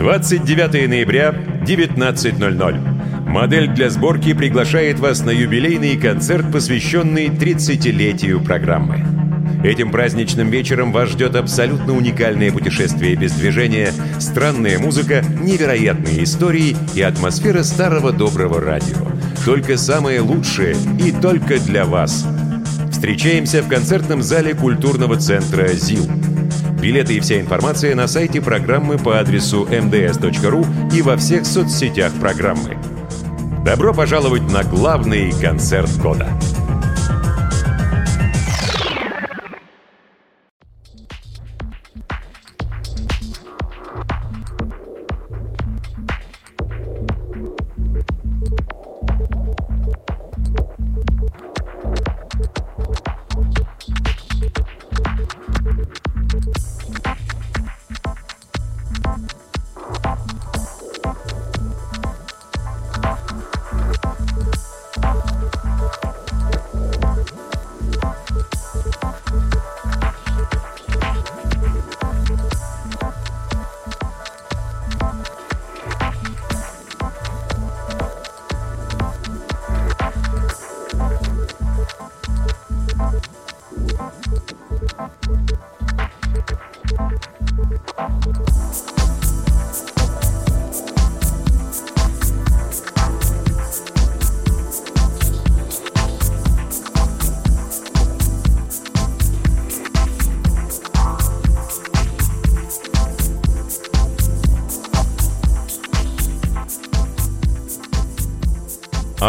29 ноября, 19.00. Модель для сборки приглашает вас на юбилейный концерт, посвященный 30-летию программы. Этим праздничным вечером вас ждет абсолютно уникальное путешествие без движения, странная музыка, невероятные истории и атмосфера старого доброго радио. Только самое лучшее и только для вас. Встречаемся в концертном зале культурного центра ЗИЛ. Билеты и вся информация на сайте программы по адресу mds.ru и во всех соцсетях программы. Добро пожаловать на главный концерт года!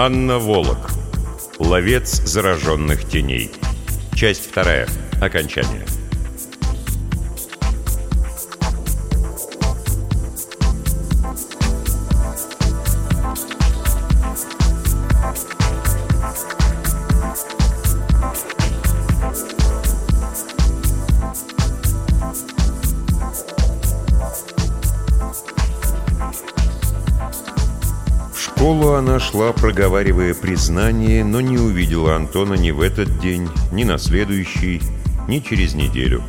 Анна Волок. Ловец зараженных теней. Часть вторая. Окончание. Она шла, проговаривая признание, но не увидела Антона ни в этот день, ни на следующий, ни через неделю.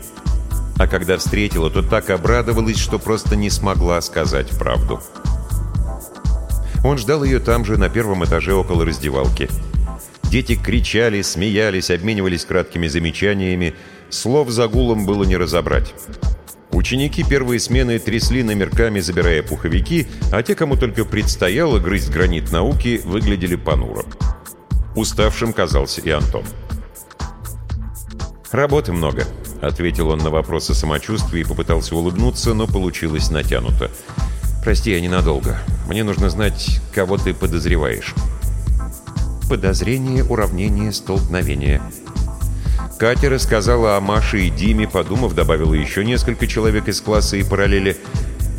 А когда встретила, то так обрадовалась, что просто не смогла сказать правду. Он ждал ее там же, на первом этаже около раздевалки. Дети кричали, смеялись, обменивались краткими замечаниями. Слов за гулом было не разобрать. Ученики первой смены трясли номерками, забирая пуховики, а те, кому только предстояло грызть гранит науки, выглядели понуро. Уставшим казался и Антон. «Работы много», — ответил он на вопрос о самочувствии и попытался улыбнуться, но получилось натянуто. «Прости, я ненадолго. Мне нужно знать, кого ты подозреваешь». «Подозрение, уравнение, столкновение», Катя рассказала о Маше и Диме, подумав, добавила еще несколько человек из класса и параллели.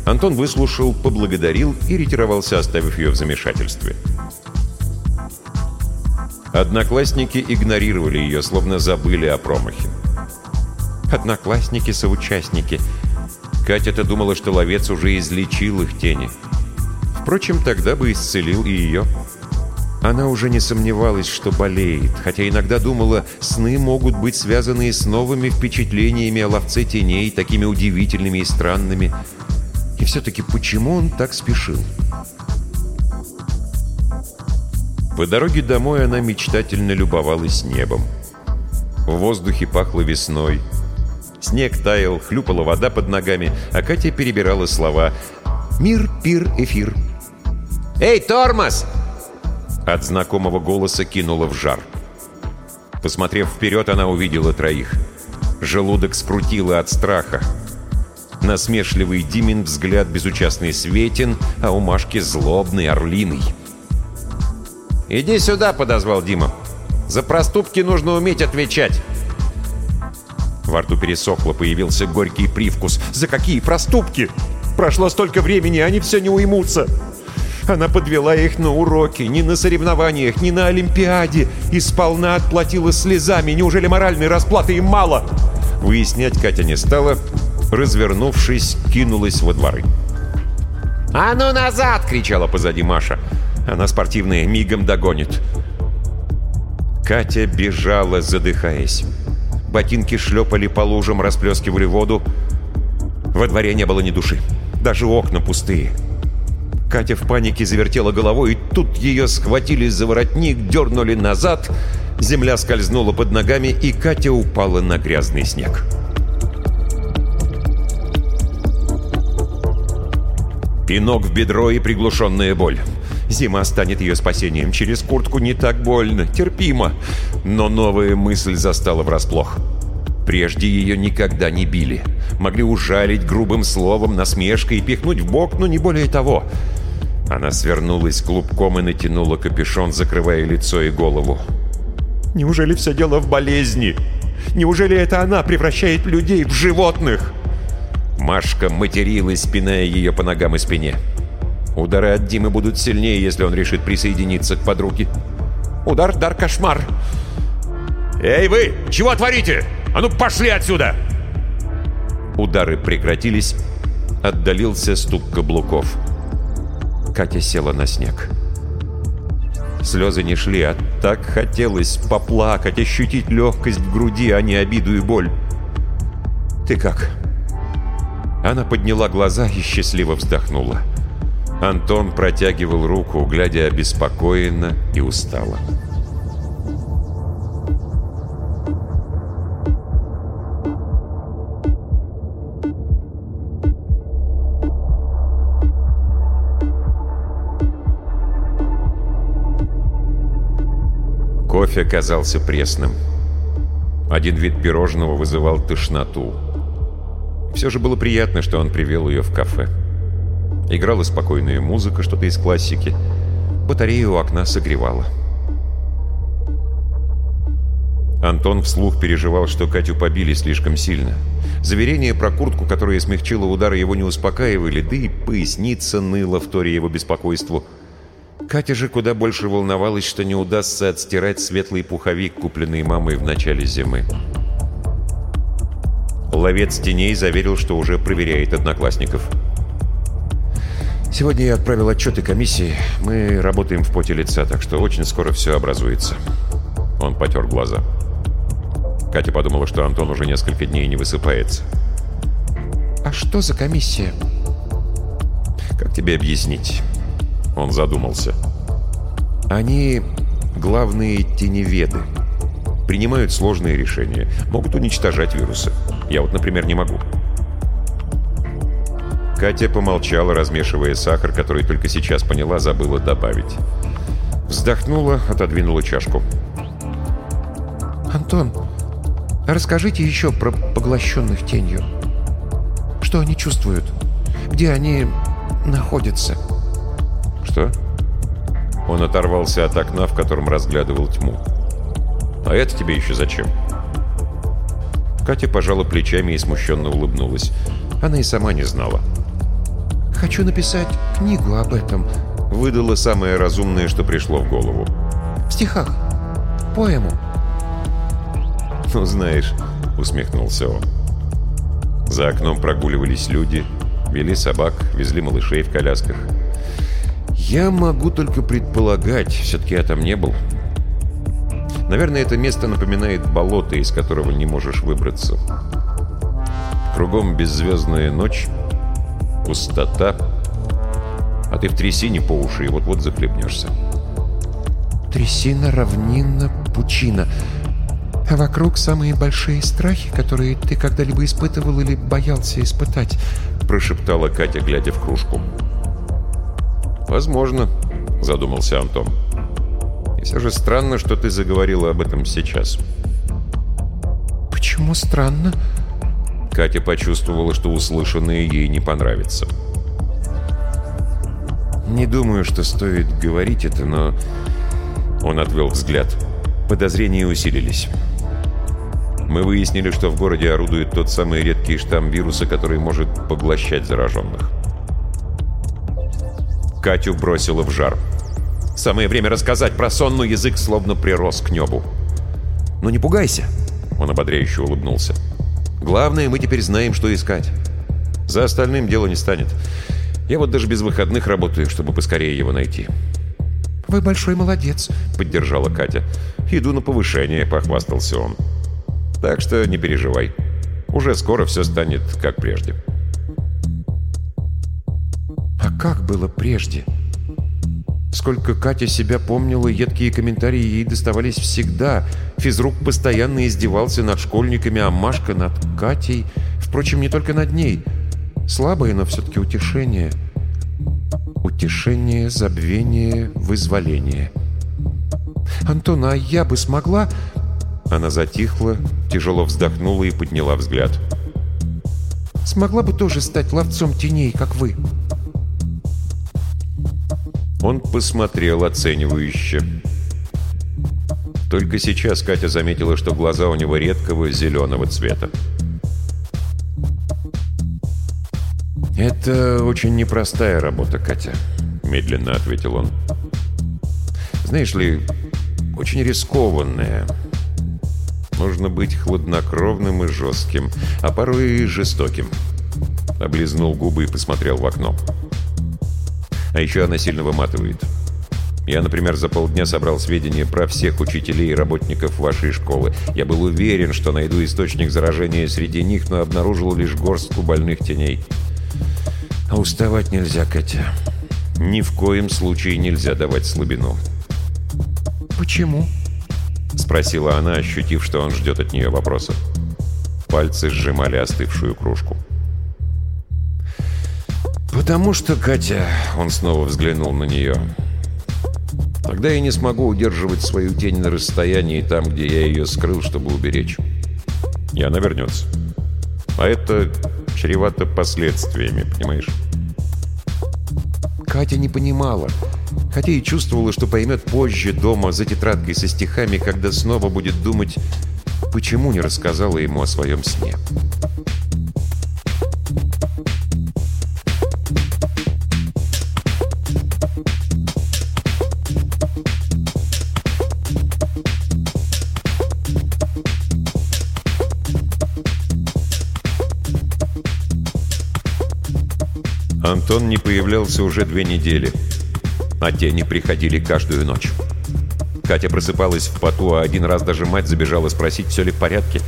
Антон выслушал, поблагодарил и ретировался, оставив ее в замешательстве. Одноклассники игнорировали ее, словно забыли о промахе. Одноклассники-соучастники. Катя-то думала, что ловец уже излечил их тени. Впрочем, тогда бы исцелил и ее. Она уже не сомневалась, что болеет, хотя иногда думала, сны могут быть связаны с новыми впечатлениями о ловце теней, такими удивительными и странными. И все-таки почему он так спешил? По дороге домой она мечтательно любовалась небом. В воздухе пахло весной. Снег таял, хлюпала вода под ногами, а Катя перебирала слова «Мир, пир, эфир». «Эй, тормоз!» От знакомого голоса кинула в жар. Посмотрев вперед, она увидела троих. Желудок скрутило от страха. Насмешливый Димин взгляд безучастный Светин, а у Машки злобный, орлиный. «Иди сюда», — подозвал Дима. «За проступки нужно уметь отвечать». Во рту пересохло, появился горький привкус. «За какие проступки? Прошло столько времени, они все не уймутся!» Она подвела их на уроке, ни на соревнованиях, ни на Олимпиаде. И сполна отплатила слезами. Неужели моральной расплаты им мало? Выяснять Катя не стала. Развернувшись, кинулась во дворы. «А ну назад!» — кричала позади Маша. Она спортивная, мигом догонит. Катя бежала, задыхаясь. Ботинки шлепали по лужам, расплескивали воду. Во дворе не было ни души. Даже окна пустые. Катя в панике завертела головой, и тут ее схватили за воротник, дернули назад. Земля скользнула под ногами, и Катя упала на грязный снег. Пинок в бедро и приглушенная боль. Зима станет ее спасением. Через куртку не так больно, терпимо. Но новая мысль застала врасплох. Прежде ее никогда не били. Могли ужалить грубым словом, насмешкой и пихнуть в бок, но не более того. Она свернулась клубком и натянула капюшон, закрывая лицо и голову. Неужели все дело в болезни? Неужели это она превращает людей в животных? Машка материлась, спиная ее по ногам и спине. Удары от Димы будут сильнее, если он решит присоединиться к подруге. Удар, дар, кошмар. «Эй вы! Чего творите? А ну пошли отсюда!» Удары прекратились. Отдалился стук каблуков. Катя села на снег. Слезы не шли, а так хотелось поплакать, ощутить легкость в груди, а не обиду и боль. «Ты как?» Она подняла глаза и счастливо вздохнула. Антон протягивал руку, глядя обеспокоенно и устало. Кофе казался пресным. Один вид пирожного вызывал тошноту. Все же было приятно, что он привел ее в кафе. Играла спокойная музыка, что-то из классики. Батарея у окна согревала. Антон вслух переживал, что Катю побили слишком сильно. Заверения про куртку, которая смягчила удары, его не успокаивали, да и поясница ныла в торе его беспокойству. Катя же куда больше волновалась, что не удастся отстирать светлый пуховик, купленный мамой в начале зимы. Ловец теней заверил, что уже проверяет одноклассников. Сегодня я отправил отчеты комиссии. Мы работаем в поте лица, так что очень скоро все образуется. Он потер глаза. Катя подумала, что Антон уже несколько дней не высыпается. «А что за комиссия?» «Как тебе объяснить?» Он задумался. «Они главные теневеды. Принимают сложные решения. Могут уничтожать вирусы. Я вот, например, не могу». Катя помолчала, размешивая сахар, который только сейчас поняла, забыла добавить. Вздохнула, отодвинула чашку. «Антон, расскажите еще про поглощенных тенью. Что они чувствуют? Где они находятся?» «Что?» Он оторвался от окна, в котором разглядывал тьму. «А это тебе еще зачем?» Катя пожала плечами и смущенно улыбнулась. Она и сама не знала. Хочу написать книгу об этом», — выдала самое разумное, что пришло в голову. «В стихах. Поэму». «Ну, знаешь», — усмехнулся он. За окном прогуливались люди, вели собак, везли малышей в колясках. «Я могу только предполагать, все-таки я там не был. Наверное, это место напоминает болото, из которого не можешь выбраться. Кругом беззвездная ночь, пустота, а ты в трясине по уши и вот-вот захлебнешься. Трясина, равнина, пучина. А вокруг самые большие страхи, которые ты когда-либо испытывал или боялся испытать, прошептала Катя, глядя в кружку. «Возможно», — задумался Антон. «И все же странно, что ты заговорила об этом сейчас». «Почему странно?» Катя почувствовала, что услышанное ей не понравится. «Не думаю, что стоит говорить это, но...» Он отвел взгляд. Подозрения усилились. Мы выяснили, что в городе орудует тот самый редкий штамм вируса, который может поглощать зараженных. Катю бросило в жар. Самое время рассказать про сон, но язык словно прирос к небу. «Ну не пугайся!» Он ободряюще улыбнулся. Главное, мы теперь знаем, что искать. За остальным дело не станет. Я вот даже без выходных работаю, чтобы поскорее его найти». «Вы большой молодец», — поддержала Катя. «Иду на повышение», — похвастался он. «Так что не переживай. Уже скоро все станет как прежде». Как было прежде? Сколько Катя себя помнила, едкие комментарии ей доставались всегда. Физрук постоянно издевался над школьниками, а Машка над Катей. Впрочем, не только над ней. Слабое, но все-таки утешение. Утешение, забвение, вызволение. «Антон, а я бы смогла...» Она затихла, тяжело вздохнула и подняла взгляд. «Смогла бы тоже стать ловцом теней, как вы?» Он посмотрел оценивающе. Только сейчас Катя заметила, что глаза у него редкого зеленого цвета. «Это очень непростая работа, Катя», — медленно ответил он. «Знаешь ли, очень рискованная. Нужно быть хладнокровным и жестким, а порой и жестоким». Облизнул губы и посмотрел в окно. А еще она сильно выматывает. Я, например, за полдня собрал сведения про всех учителей и работников вашей школы. Я был уверен, что найду источник заражения среди них, но обнаружил лишь горстку больных теней. А уставать нельзя, Катя. Ни в коем случае нельзя давать слабину. «Почему?» — спросила она, ощутив, что он ждет от нее вопросов. Пальцы сжимали остывшую кружку. «Потому что, Катя...» — он снова взглянул на нее. «Тогда я не смогу удерживать свою тень на расстоянии там, где я ее скрыл, чтобы уберечь. И она вернется. А это чревато последствиями, понимаешь?» Катя не понимала, хотя и чувствовала, что поймет позже дома за тетрадкой со стихами, когда снова будет думать, почему не рассказала ему о своем сне. Антон не появлялся уже две недели, а тени приходили каждую ночь. Катя просыпалась в поту, а один раз даже мать забежала спросить, все ли в порядке.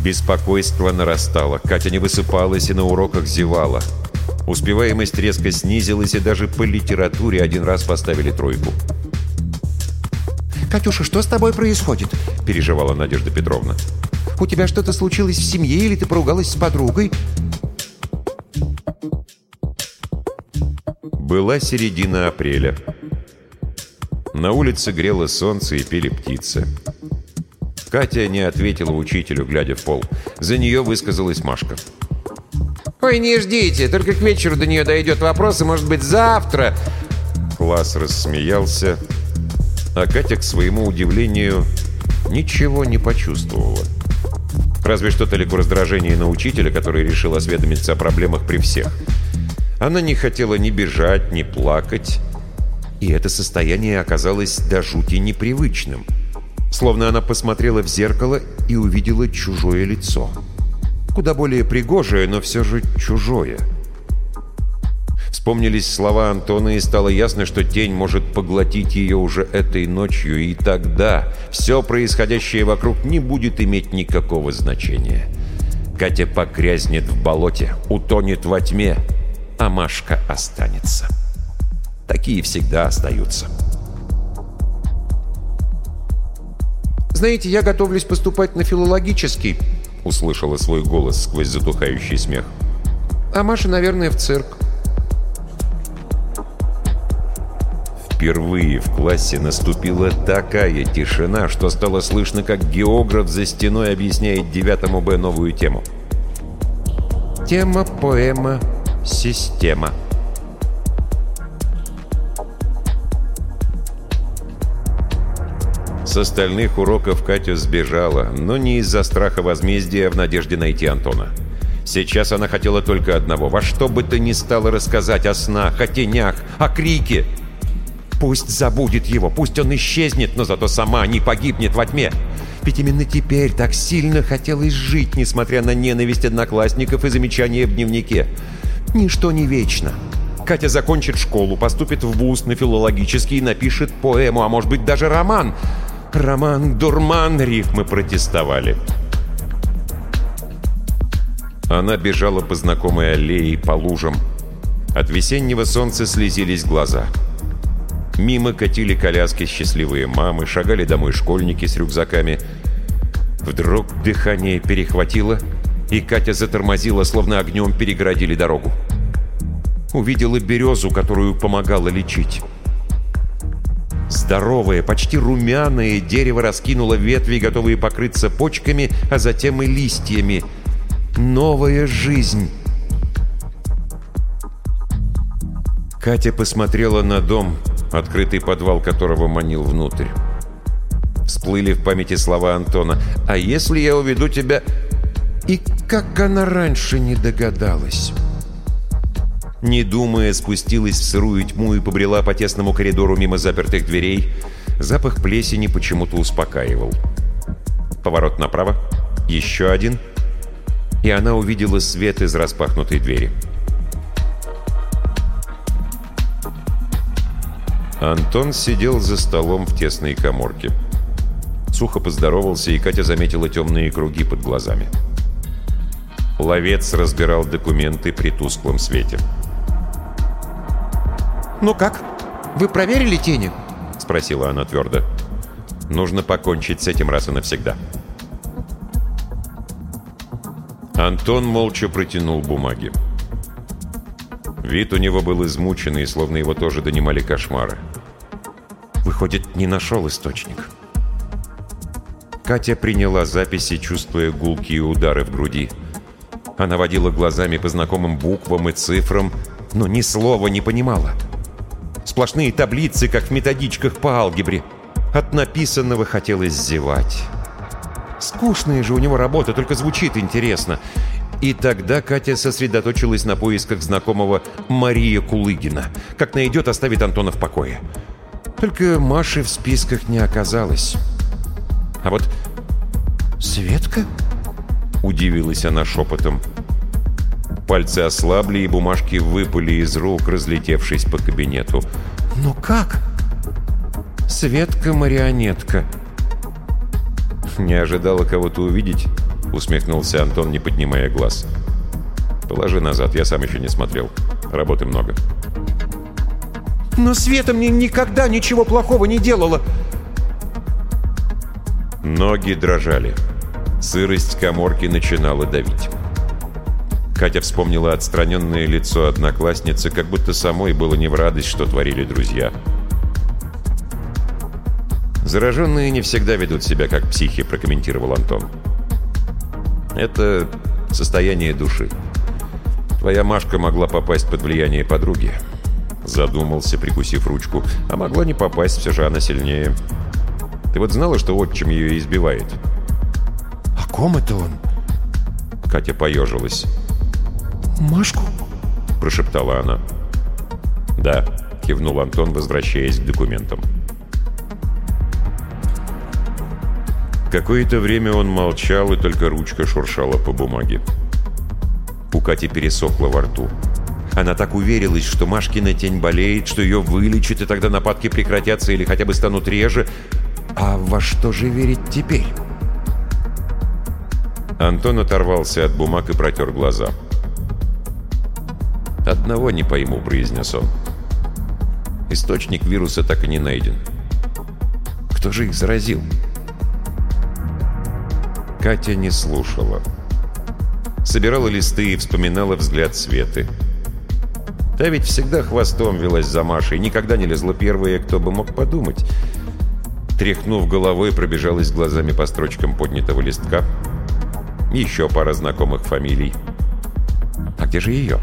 Беспокойство нарастало. Катя не высыпалась и на уроках зевала. Успеваемость резко снизилась, и даже по литературе один раз поставили тройку. «Катюша, что с тобой происходит?» – переживала Надежда Петровна. «У тебя что-то случилось в семье или ты поругалась с подругой?» Была середина апреля. На улице грело солнце и пели птицы. Катя не ответила учителю, глядя в пол. За нее высказалась Машка. «Ой, не ждите, только к вечеру до нее дойдет вопрос, и, может быть, завтра...» Класс рассмеялся, а Катя, к своему удивлению, ничего не почувствовала. Разве что толику раздражение на учителя, который решил осведомиться о проблемах при всех – она не хотела ни бежать, ни плакать. И это состояние оказалось до жути непривычным. Словно она посмотрела в зеркало и увидела чужое лицо. Куда более пригожее, но все же чужое. Вспомнились слова Антона, и стало ясно, что тень может поглотить ее уже этой ночью, и тогда все происходящее вокруг не будет иметь никакого значения. Катя погрязнет в болоте, утонет во тьме, а Машка останется. Такие всегда остаются. «Знаете, я готовлюсь поступать на филологический», — услышала свой голос сквозь затухающий смех. «А Маша, наверное, в цирк». Впервые в классе наступила такая тишина, что стало слышно, как географ за стеной объясняет девятому Б новую тему. Тема, поэма, Система. С остальных уроков Катя сбежала, но не из-за страха возмездия, в надежде найти Антона. Сейчас она хотела только одного. Во что бы то ни стало рассказать о снах, о тенях, о крике. Пусть забудет его, пусть он исчезнет, но зато сама не погибнет во тьме. Ведь именно теперь так сильно хотелось жить, несмотря на ненависть одноклассников и замечания в дневнике. Ничто не вечно. Катя закончит школу, поступит в вуз на филологический напишет поэму, а может быть даже роман. Роман «Дурман» рифмы протестовали. Она бежала по знакомой аллее по лужам. От весеннего солнца слезились глаза. Мимо катили коляски счастливые мамы, шагали домой школьники с рюкзаками. Вдруг дыхание перехватило, и Катя затормозила, словно огнем перегородили дорогу. Увидела березу, которую помогала лечить. Здоровое, почти румяное дерево раскинуло ветви, готовые покрыться почками, а затем и листьями. Новая жизнь. Катя посмотрела на дом, открытый подвал которого манил внутрь. Всплыли в памяти слова Антона. «А если я уведу тебя...» И как она раньше не догадалась? Не думая, спустилась в сырую тьму и побрела по тесному коридору мимо запертых дверей. Запах плесени почему-то успокаивал. Поворот направо. Еще один. И она увидела свет из распахнутой двери. Антон сидел за столом в тесной коморке. Сухо поздоровался, и Катя заметила темные круги под глазами. Ловец разбирал документы при тусклом свете. «Ну как? Вы проверили тени?» — спросила она твердо. «Нужно покончить с этим раз и навсегда». Антон молча протянул бумаги. Вид у него был измученный, словно его тоже донимали кошмары. Выходит, не нашел источник. Катя приняла записи, чувствуя гулкие удары в груди. Она водила глазами по знакомым буквам и цифрам, но ни слова не понимала. Сплошные таблицы, как в методичках по алгебре. От написанного хотелось зевать. Скучная же у него работа, только звучит интересно. И тогда Катя сосредоточилась на поисках знакомого Мария Кулыгина. Как найдет, оставит Антона в покое. Только Маши в списках не оказалось. А вот Светка? Удивилась она шепотом. Пальцы ослабли, и бумажки выпали из рук, разлетевшись по кабинету. «Но как?» «Светка-марионетка». «Не ожидала кого-то увидеть?» Усмехнулся Антон, не поднимая глаз. «Положи назад, я сам еще не смотрел. Работы много». «Но Света мне никогда ничего плохого не делала!» Ноги дрожали. Сырость коморки начинала давить. Катя вспомнила отстраненное лицо одноклассницы, как будто самой было не в радость, что творили друзья. «Зараженные не всегда ведут себя как психи», — прокомментировал Антон. «Это состояние души. Твоя Машка могла попасть под влияние подруги». Задумался, прикусив ручку. «А могла не попасть, все же она сильнее. Ты вот знала, что отчим ее избивает?» Ком это он?» Катя поежилась. «Машку?» – прошептала она. «Да», – кивнул Антон, возвращаясь к документам. Какое-то время он молчал, и только ручка шуршала по бумаге. У Кати пересохло во рту. Она так уверилась, что Машкина тень болеет, что ее вылечат, и тогда нападки прекратятся или хотя бы станут реже. А во что же верить теперь? Антон оторвался от бумаг и протер глаза. «Одного не пойму», — произнес он. «Источник вируса так и не найден. Кто же их заразил?» Катя не слушала. Собирала листы и вспоминала взгляд Светы. Та ведь всегда хвостом велась за Машей, никогда не лезла первая, кто бы мог подумать. Тряхнув головой, пробежалась глазами по строчкам поднятого листка — еще пара знакомых фамилий. А где же ее?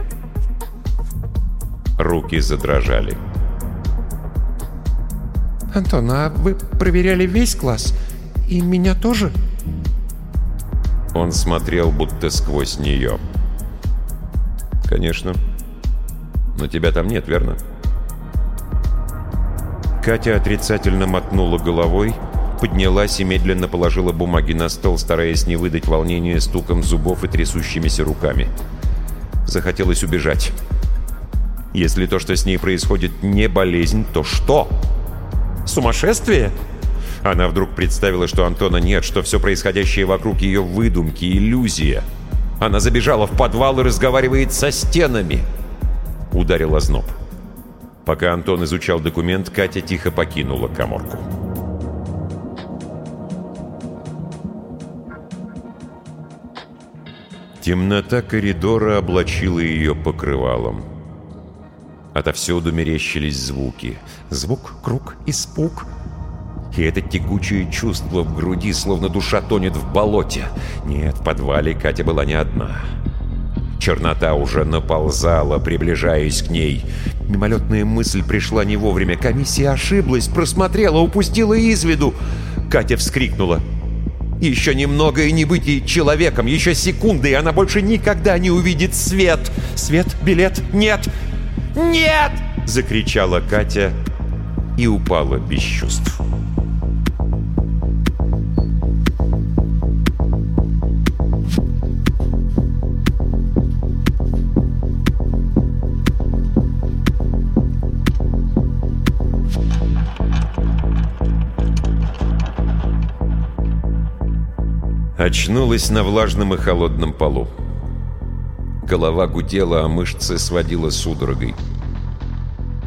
Руки задрожали. «Антон, а вы проверяли весь класс? И меня тоже?» Он смотрел будто сквозь нее. «Конечно. Но тебя там нет, верно?» Катя отрицательно мотнула головой, поднялась и медленно положила бумаги на стол, стараясь не выдать волнения стуком зубов и трясущимися руками. Захотелось убежать. Если то, что с ней происходит, не болезнь, то что? Сумасшествие? Она вдруг представила, что Антона нет, что все происходящее вокруг ее выдумки, иллюзия. Она забежала в подвал и разговаривает со стенами. Ударил озноб. Пока Антон изучал документ, Катя тихо покинула коморку. Темнота коридора облачила ее покрывалом. Отовсюду мерещились звуки. Звук, круг, испуг. И это текучее чувство в груди, словно душа тонет в болоте. Нет, в подвале Катя была не одна. Чернота уже наползала, приближаясь к ней. Мимолетная мысль пришла не вовремя. Комиссия ошиблась, просмотрела, упустила из виду. Катя вскрикнула. Еще немного и не быть ей человеком. Еще секунды, и она больше никогда не увидит свет. Свет, билет, нет. Нет! Закричала Катя и упала без чувств. Очнулась на влажном и холодном полу. Голова гудела, а мышцы сводила судорогой.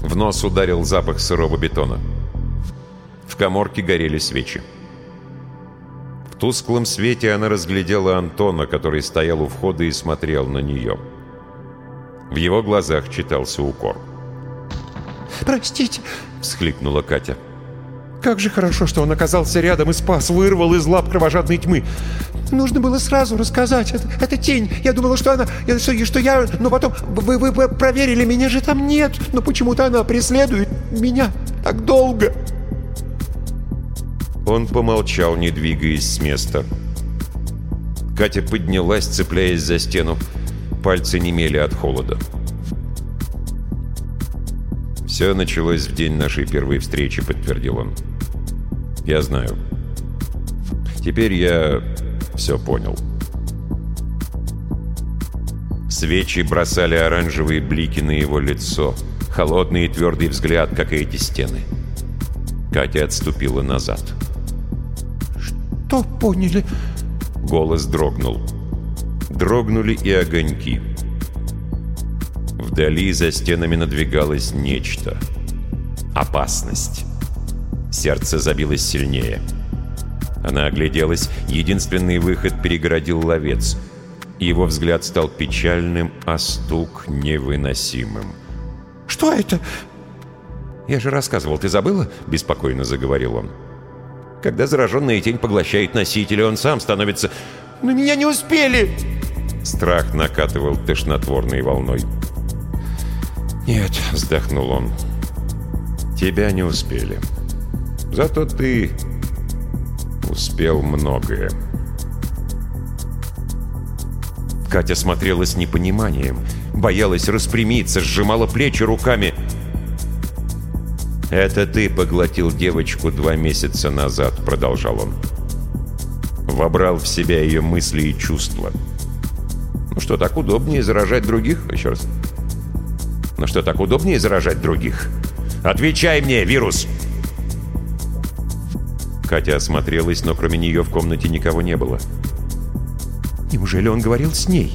В нос ударил запах сырого бетона. В коморке горели свечи. В тусклом свете она разглядела Антона, который стоял у входа и смотрел на нее. В его глазах читался укор. «Простите!» — всхлипнула Катя. Как же хорошо, что он оказался рядом и спас, вырвал из лап кровожадной тьмы. Нужно было сразу рассказать. Это, это тень. Я думала, что она... Что, что я... Но потом... Вы, вы, вы проверили, меня же там нет. Но почему-то она преследует меня так долго. Он помолчал, не двигаясь с места. Катя поднялась, цепляясь за стену. Пальцы немели от холода. «Все началось в день нашей первой встречи», — подтвердил он. Я знаю. Теперь я все понял. Свечи бросали оранжевые блики на его лицо. Холодный и твердый взгляд, как и эти стены. Катя отступила назад. «Что поняли?» Голос дрогнул. Дрогнули и огоньки. Вдали за стенами надвигалось нечто. Опасность. Сердце забилось сильнее. Она огляделась. Единственный выход перегородил ловец. Его взгляд стал печальным, а стук невыносимым. «Что это?» «Я же рассказывал, ты забыла?» — беспокойно заговорил он. «Когда зараженная тень поглощает носителя, он сам становится...» «Но меня не успели!» Страх накатывал тошнотворной волной. «Нет», — вздохнул он, — «тебя не успели». Зато ты успел многое. Катя смотрела с непониманием, боялась распрямиться, сжимала плечи руками. «Это ты поглотил девочку два месяца назад», — продолжал он. Вобрал в себя ее мысли и чувства. Ну что, так удобнее заражать других? Еще раз. Ну что, так удобнее заражать других? Отвечай мне, вирус! Катя осмотрелась, но кроме нее в комнате никого не было. Неужели он говорил с ней?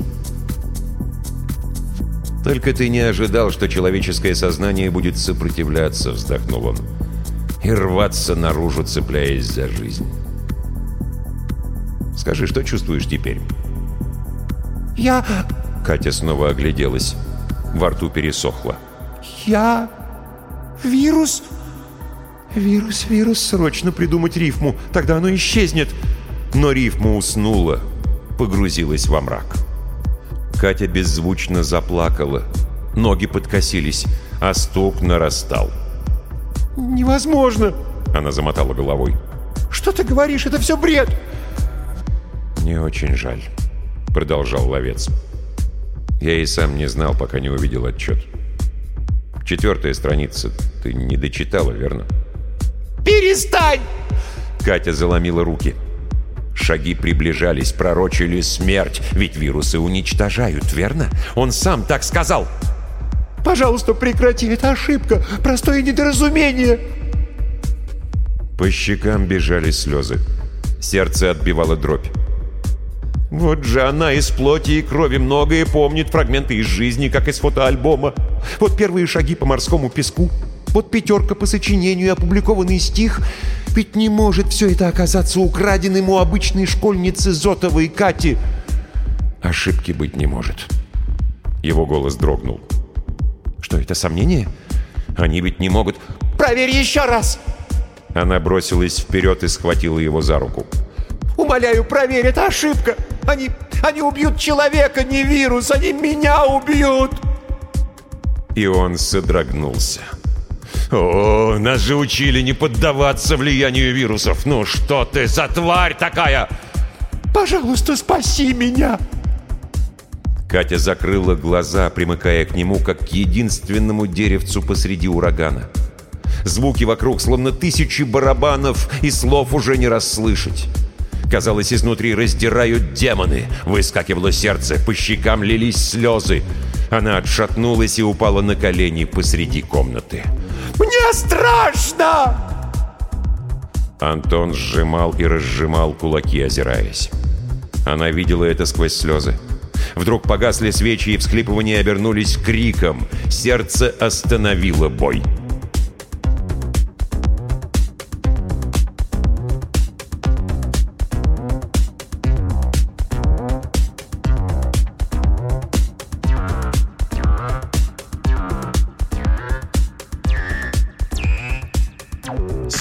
«Только ты не ожидал, что человеческое сознание будет сопротивляться», — вздохнул он. «И рваться наружу, цепляясь за жизнь». «Скажи, что чувствуешь теперь?» «Я...» Катя снова огляделась. Во рту пересохло. «Я... вирус...» «Вирус, вирус, срочно придумать рифму, тогда оно исчезнет!» Но рифма уснула, погрузилась во мрак. Катя беззвучно заплакала, ноги подкосились, а стук нарастал. «Невозможно!» — она замотала головой. «Что ты говоришь? Это все бред!» «Мне очень жаль», — продолжал ловец. «Я и сам не знал, пока не увидел отчет. Четвертая страница. Ты не дочитала, верно?» «Перестань!» Катя заломила руки. Шаги приближались, пророчили смерть, ведь вирусы уничтожают, верно? Он сам так сказал. «Пожалуйста, прекрати, это ошибка, простое недоразумение!» По щекам бежали слезы. Сердце отбивало дробь. Вот же она из плоти и крови многое помнит, фрагменты из жизни, как из фотоальбома. Вот первые шаги по морскому песку. Вот пятерка по сочинению и опубликованный стих. Ведь не может все это оказаться украденным у обычной школьницы Зотовой Кати. Ошибки быть не может. Его голос дрогнул. Что это, сомнение? Они ведь не могут... «Проверь еще раз!» Она бросилась вперед и схватила его за руку. «Умоляю, проверь, это ошибка! Они, они убьют человека, не вирус! Они меня убьют!» И он содрогнулся. «О, нас же учили не поддаваться влиянию вирусов! Ну что ты за тварь такая?» «Пожалуйста, спаси меня!» Катя закрыла глаза, примыкая к нему, как к единственному деревцу посреди урагана. Звуки вокруг, словно тысячи барабанов, и слов уже не расслышать. Казалось, изнутри раздирают демоны. Выскакивало сердце, по щекам лились слезы. Она отшатнулась и упала на колени посреди комнаты. «Мне страшно!» Антон сжимал и разжимал кулаки, озираясь. Она видела это сквозь слезы. Вдруг погасли свечи и всхлипывания обернулись криком. Сердце остановило бой.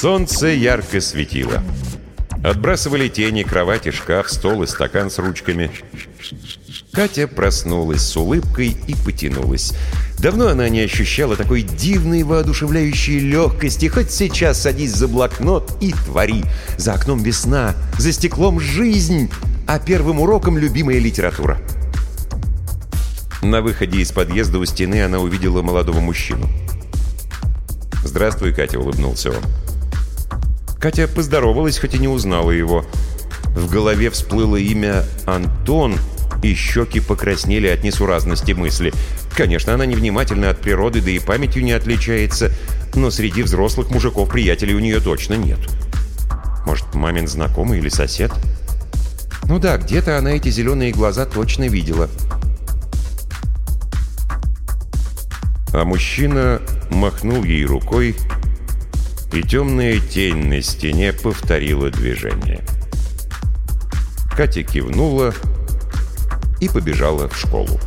Солнце ярко светило. Отбрасывали тени, кровати, шкаф, стол и стакан с ручками. Катя проснулась с улыбкой и потянулась. Давно она не ощущала такой дивной, воодушевляющей легкости. Хоть сейчас садись за блокнот и твори. За окном весна, за стеклом жизнь, а первым уроком любимая литература. На выходе из подъезда у стены она увидела молодого мужчину. «Здравствуй, Катя», — улыбнулся он. Катя поздоровалась, хоть и не узнала его. В голове всплыло имя Антон, и щеки покраснели от несуразности мысли. Конечно, она невнимательна от природы, да и памятью не отличается, но среди взрослых мужиков приятелей у нее точно нет. Может, мамин знакомый или сосед? Ну да, где-то она эти зеленые глаза точно видела. А мужчина махнул ей рукой, и темная тень на стене повторила движение. Катя кивнула и побежала в школу.